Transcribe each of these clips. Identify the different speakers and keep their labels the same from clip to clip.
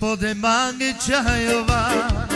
Speaker 1: Pod mangi
Speaker 2: čajova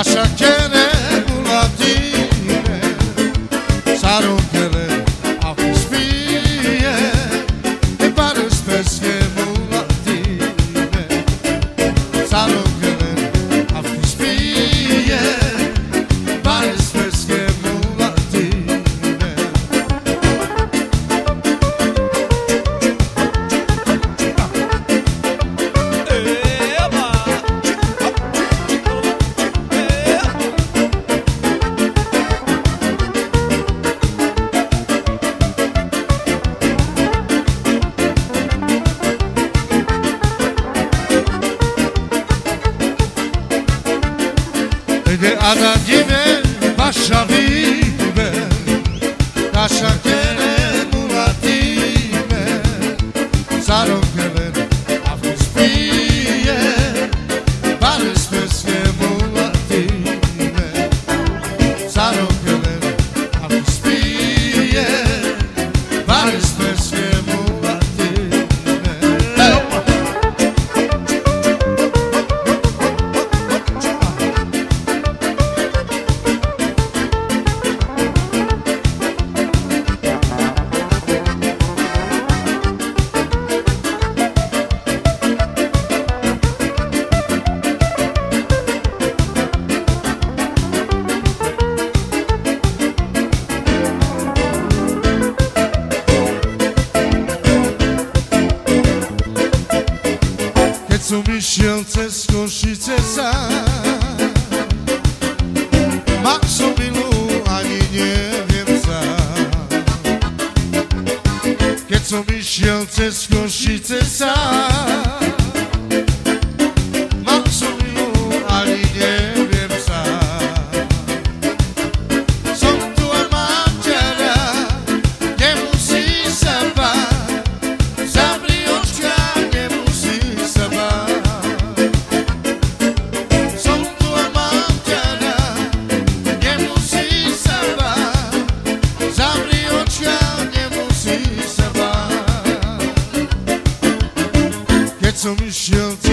Speaker 2: La chantiere spôsobilú ani neviem sám. Keď som išiel cez Košice sám, me shelter.